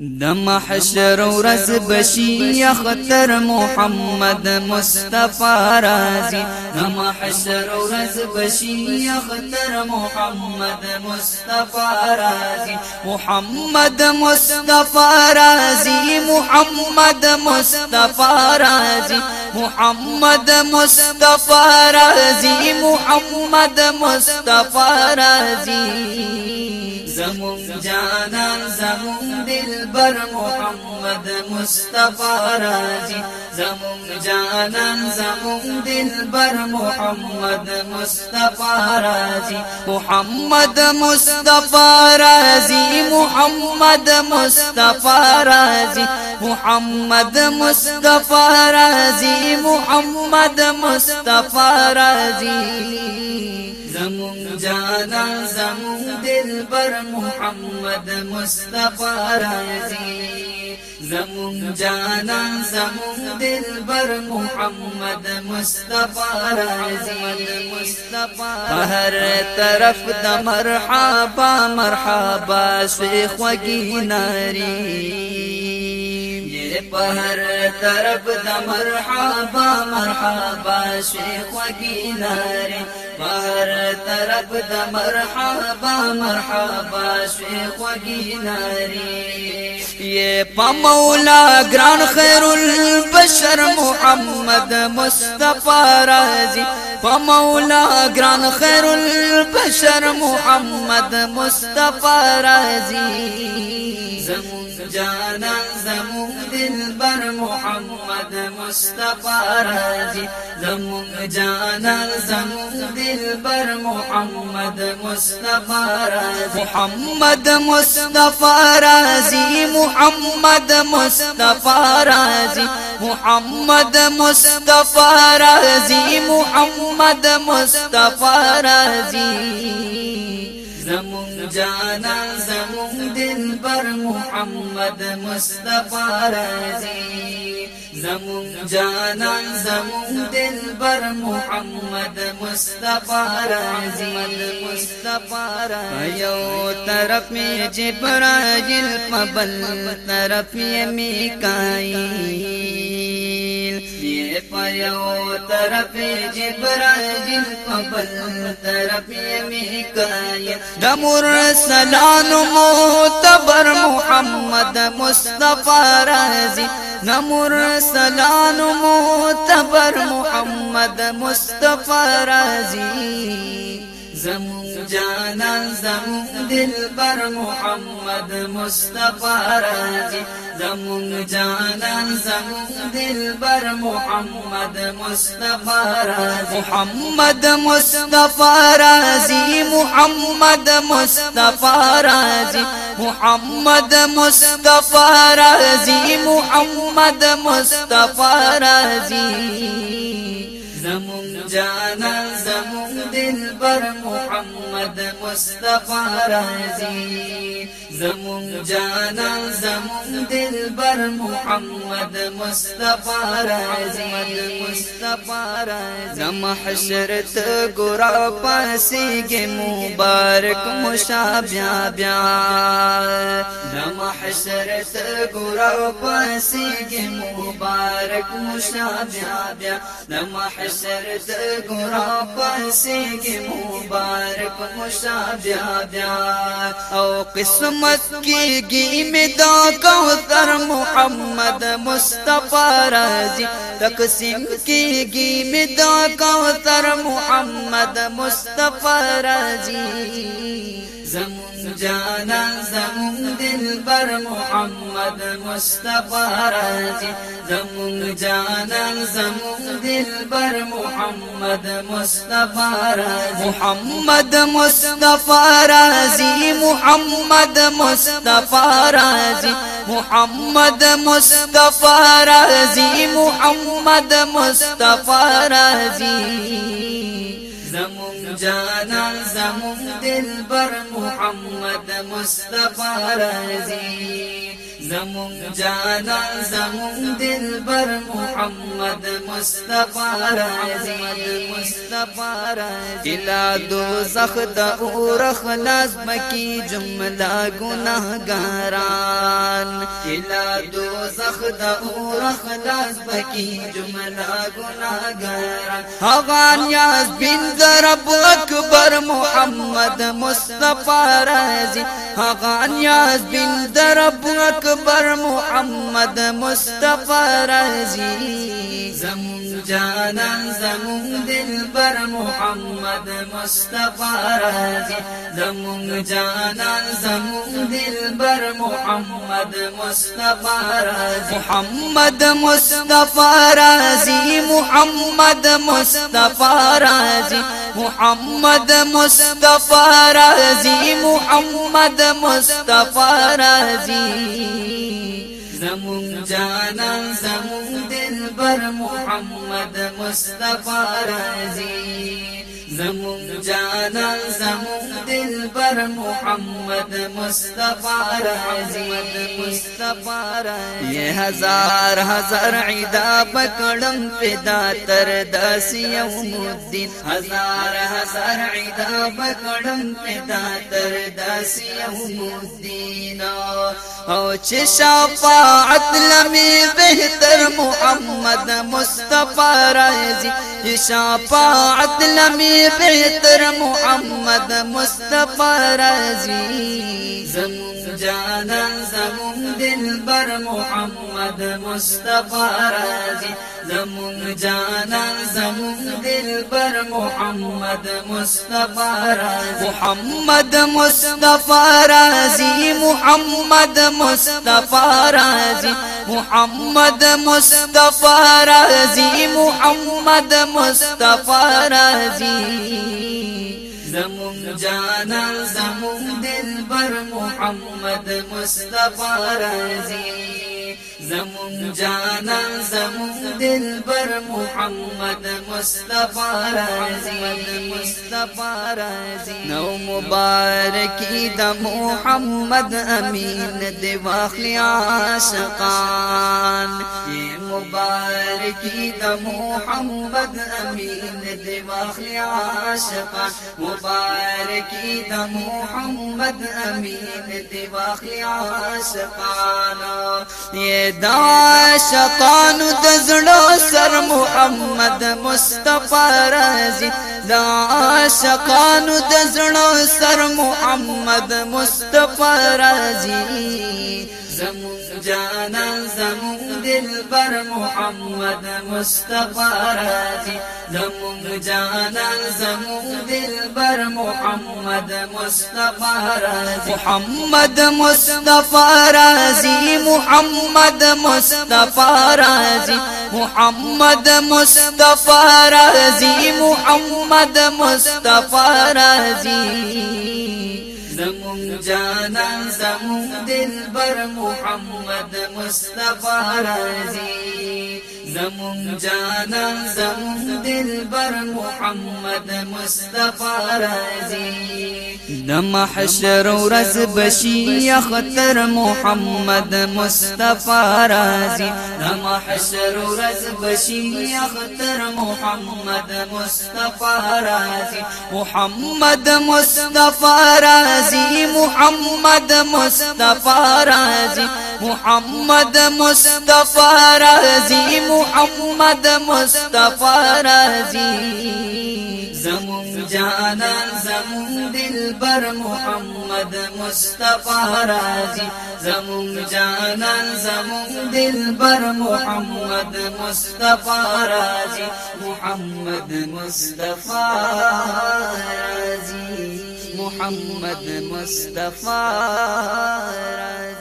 د محشر ورځ بشي خطر محمد مصطفی رازي د محشر ورځ بشي خطر محمد مصطفی رازي محمد مصطفی رازي محمد مصطفی رازي محمد مصطفی رازي محمد مصطفی رازي زمون جانان زمون دلبر محمد مصطفى راجي زمون جانان زمون دلبر محمد مصطفى راجي محمد مصطفى رازي محمد مصطفى رازي محمد مصطفى رازي محمد مصطفى رازي زمون جانا زمون دلبر محمد مصطفى رازي زمون جانا زمون دلبر محمد مصطفى رازي مصطفى هر طرف د مرحبا مرحبا شیخ وگی په هر طرف د مرحبا مرحبا شیخ وګیناره په هر طرف د مرحبا مرحبا شیخ وګیناره یہ پا مولا گران خیر البشر محمد مصطفی رازی۔ پا مولا گران خیر البشر محمد مصطفی رازی۔ زمون جانا زمون دلبر محمد مصطفى رازي. زمون جانا زمون دلبر محمد مصطفى رازي. محمد مصطفى رازي محمد مصطفى رازي. محمد مصطفى رازي محمد مصطفى رازي. زمون جانا دلبر محمد مصطفى رازي. زمون جانا زمون دلبر محمد مصطفى رازي. مصطفى رازي یو طرف می جبرائیل پبل طرف می میکائیل پیو طرف جبرائیل قبل طرف میکائیل دمر سلان معتبر محمد مصطفى رازی نمر سلان معتبر محمد مصطفى رازی زمون جانا زمون دلبر محمد مصطفى رازي زمون جانا زمون دلبر محمد مصطفى رازي محمد مصطفى رازي محمد مصطفى رازي محمد مصطفى رازي محمد مصطفى رازي زمون جانا دلبر محمد مصطفى رازي. زمون جانا زمون دلبر محمد مصطفى رازي مصطفى رازي زم حشرت ګورا پاسيږي مبارک مشابیا بیا زم حشرت ګورا پاسيږي مبارک مشابیا بیا زم حشر د ګورا پسې کې مبارک مشابه بیا أو قسمت کېږي می دا کوثر محمد مصطفی رازي تقسیم کېږي می دا کوثر محمد مصطفی رازي زمون جانا زمون دلبر محمد مصطفى رازي. زمون جانا زمون دلبر محمد مصطفى رازي. محمد مصطفى رازي محمد مصطفى رازي. محمد مصطفى رازي محمد مصطفى زمون جانا زمون دلبر محمد مصطفى رازي. زمون جانا زمون دلبر محمد مصطفى رازي مصطفى رازي لا دوزخ د اور خلاص مکی جمله گناهګاران الى دوزخ د اور خلاص بکی جملا گناہگار هغان یاز بن رب اکبر محمد مصطفی رازی. هغان یاز بن رب اکبر محمد مصطفی رازی. زمون جانان زمون دلبر محمد مصطفی رازی. زمون جانان زمون دلبر محمد مصطفی رازی. محمد مصطفی رازی محمد مصطفی رازی. محمد مصطفی رازی محمد مصطفی رازی. زمون جانان زمون دلبر محمد مصطفی رازی. زمون جانان زمون دلبر محمد مصطفی رازی. مصطفی یہ ہزار ہزار عیدا پکڑم فدا تر داس یوم الدین ہزار ہزار عیدا پکڑم فدا تر داس یوم الدین او چې شفاعت لمی بهتر محمد مصطفی رازی. چې شفاعت لمی بهتر محمد مصطفی رازی زمون جانان زمون دلبر محمد مصطفی رازی زمون جانان زمون دلبر محمد مصطفی رازی محمد مصطفی رازی محمد مصطفی رازی محمد مصطفی رازی محمد مصطفی رازی زمون جانا زمون دلبر محمد مصطفی رازی زمون جانا زمون دلبر محمد مصطفى رازي. مصطفى رازي نو مبارکی د محمد امین دی واخلی عاشقان مبارکی د محمد امین دی واخلی عاشقان مبارکی د محمد امین دی واخلی عاشقان یہ دا شقانو د زړه سر محمد مصطفی رازي دا شقانو د زړه سر محمد مصطفی رازي زمون جانا زمون دلبر محمد مصطفی رازي زمون جانا زمون دلبر محمد مصطفی رازي محمد مصطفی رازي محمد مصطفی رازي محمد مصطفی رازي محمد مصطفی رازي زمون جانا زمون دلبر محمد مصطفى رازي زمون جانا زمون دلبر محمد مصطفى رازي. دم حشر ورز بشي يا خطر محمد مصطفى رازي. دم حشر ورز بشي يا خطر محمد مصطفى رازي. محمد مصطفى رازي محمد مصطفى رازي. محمد مصطفى رازي محمد مصطفى رازي زمون جانا زمون دلبر محمد مصطفى رازي زمون جانا زمون دلبر محمد مصطفى رازي محمد مصطفى رازي محمد مصطفى رازي